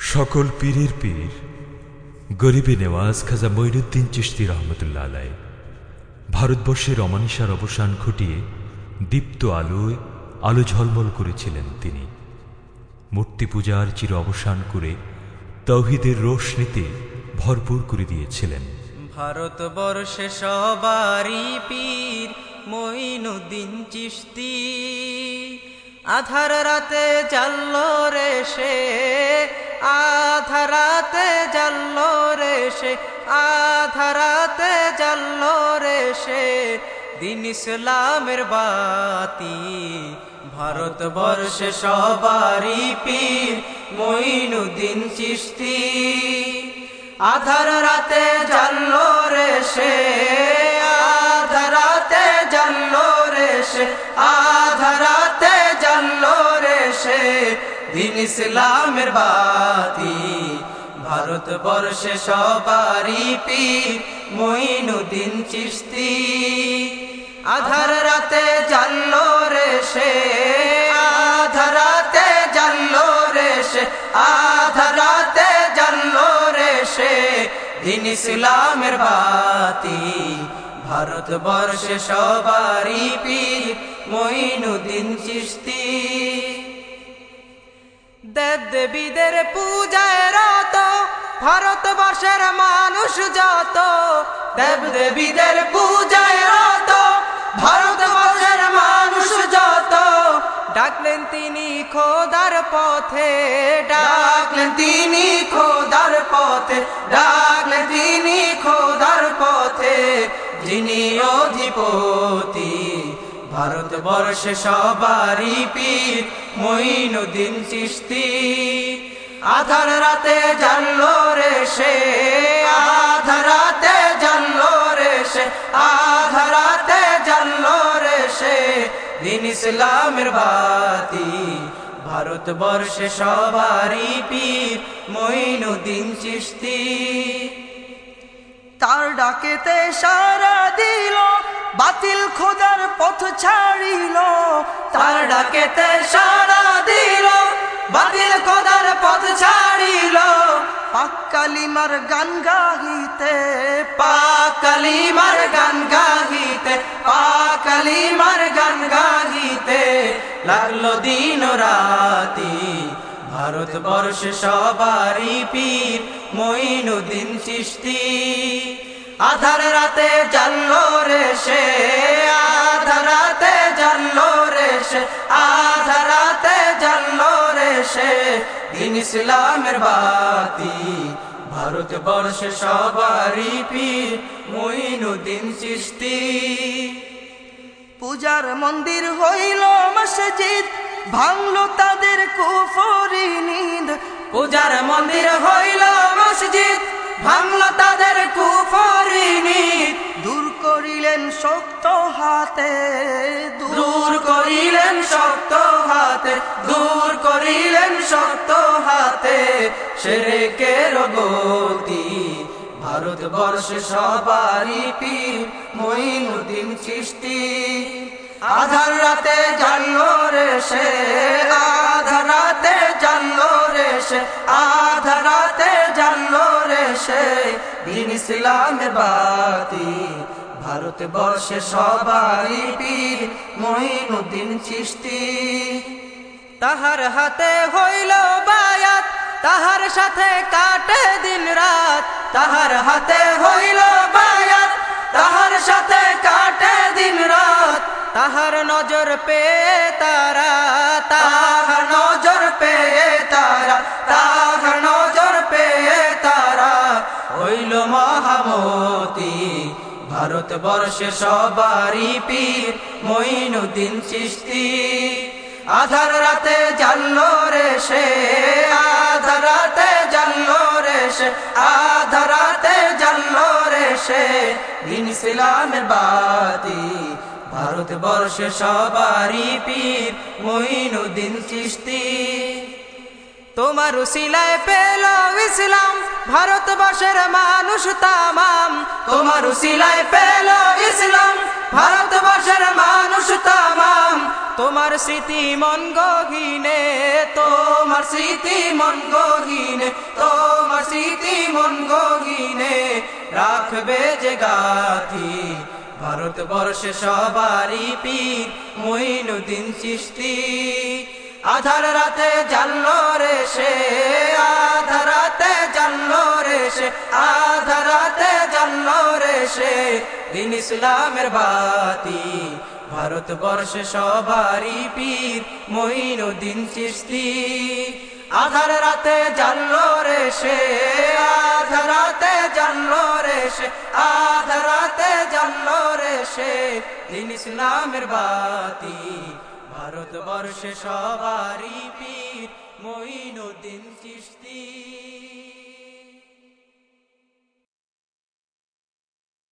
সকল পীরের পীর, গরিবে নেওয়াজ খাজা মঈনুদ্দিন চিশতি রহমতুল্লাহ আলাই ভারতবর্ষের অমানিসার অবসান ঘটিয়ে দীপ্ত আলোয় আলো ঝলমল করেছিলেন তিনি। মূর্তি পূজার চির অবসান করে তৌহিদের রোশনীতে ভরপুর করে দিয়েছিলেন। ভারতবর্ষে সবারই পীর মঈনুদ্দিন চিশতি। আধার রাতে জাল্ল রে সে আধার রাতে জাল্ল রে সে আধার রাতে জাল্ল রে সে। দিন ইসলামের বাতি, ভারতবর্ষে সবারই পীর মঈনুদ্দিন চিশতি। আধার রাতে জানলো রে সে আধার রাতে রে সে আধার রাতে রে সে। দিন ইসলামের বাতি, ভারতবর্ষে সবারই পীর মঈনুদ্দিন চিশতি। আধার রাতে জানলো রে সে, আধার রাতে জানলো রে সে, আধার রাতে জানলো রে সে, দিন ইসলামের বাতি, ভারতবর্ষে সবারই পীর মঈনুদ্দিন চিশতি। দেব দেবীদের পূজায় রত, ভারতবর্ষের মানুষ যত দেব দেবীদের পূজায় রত, ভারতবর্ষের মানুষ যত। ডাকলেন তিনি খোদার পথে, ডাকলেন তিনি খোদার পথে, ডাকলেন তিনি খোদার পথে, যিনি অধিপতি। ভারতবর্ষে সবারই পীর মঈনুদ্দিন চিশতি। আধার রাতে জানলো রে সে, আধার রাতে জানলো রে সে, আধার রাতে জানলো রে সে। দিন ইসলামের বাতি, ভারতবর্ষে সবারই পীর মঈনুদ্দিন চিশতি। তার ডাকেতে সারা দিল পথ ছাড়িল, তার ডাকেতে সারা দিল, বাতিল খোদার পথ ছাড়িল। পাক কালিমার গান গাহিতে, পাক কালিমার গান গাহিতে, পাক কালিমার গান গাহিতে, লাগল দিন রাতি। ভারতবর্ষে সবারই পীর মঈনুদ্দিন চিশতি। আধার রাতে জানলো রে সে, আধার রাতে জানলো রে সে, আধার রাতে জানলো রে সে। দিন ইসলামের বাতি ভারতবর্ষে সবারই পীর মঈনুদ্দিন চিশতি। পূজার মন্দির হইল মসজিদ, ভাঙলো তাদের কুফরি নিদ। পূজার মন্দির হইল মসজিদ, ভাঙল করিলেন শক্ত হাতে, দূর করিলেন শক্ত হাতে, দূর করিলেন শক্ত হাতে সেরেকের গতি ভারতবর্ষে সবারই পীর মঈনুদ্দিন সৃষ্টি আধার রাতে জানলো রে সে, আধার রাতে জানলো রে সে, আধার রাতে জানলো রে সে, দিন ইসলামের বাতি ভারতবর্ষে সবারই পীর মঈনুদ্দিন চিশতি। তাহার হাতে হইল বায়াত, তাহার সাথে কাটে দিন রাত। তাহার হাতে হইল বায়াত, তাহার সাথে কাটে দিন রাত। তাহার নজর পে তারা ভারতবর্ষে সবারই পীর মঈনুদ্দিন চিশতি। আধার রাতে জানলো রে সে, আধার রাতে জানলো রে সে, আধার রাতে জানলো রে সে। দিন ইসলামের বাতি, ভারতবর্ষে সবারই পীর মঈনুদ্দিন চিশতি। তোমার উসিলায় পেল ইসলাম, ভারতবর্ষের মানুষ তামাম। তোমার উসিলায় পেল ইসলাম, ভারতবর্ষের মানুষ তামাম। তোমার স্মৃতি মন গহীনে, তোমার স্মৃতি মন গহীনে, তোমার স্মৃতি মন গহিনে। রাখবে যে গাথি, ভারতবর্ষে সবারই পীর, মঈনুদ্দিন চিস্তি আধার রাতে জানলো রে সে, আধার রাতে জানলো রে সে, আধার রাতে জানলো রে সে। দিন ইসলামের বাতি, ভারতবর্ষে সবারই পীর মঈনুদ্দিন চিস্তি আধার রাতে জানলো রে সে, আধার রাতে জানলো রে সে, আধার রাতে জানলো রে সে। দিন ইসলামের বাতি ভারতবর্ষে সবারই পীর মঈনুদ্দিন চিস্তি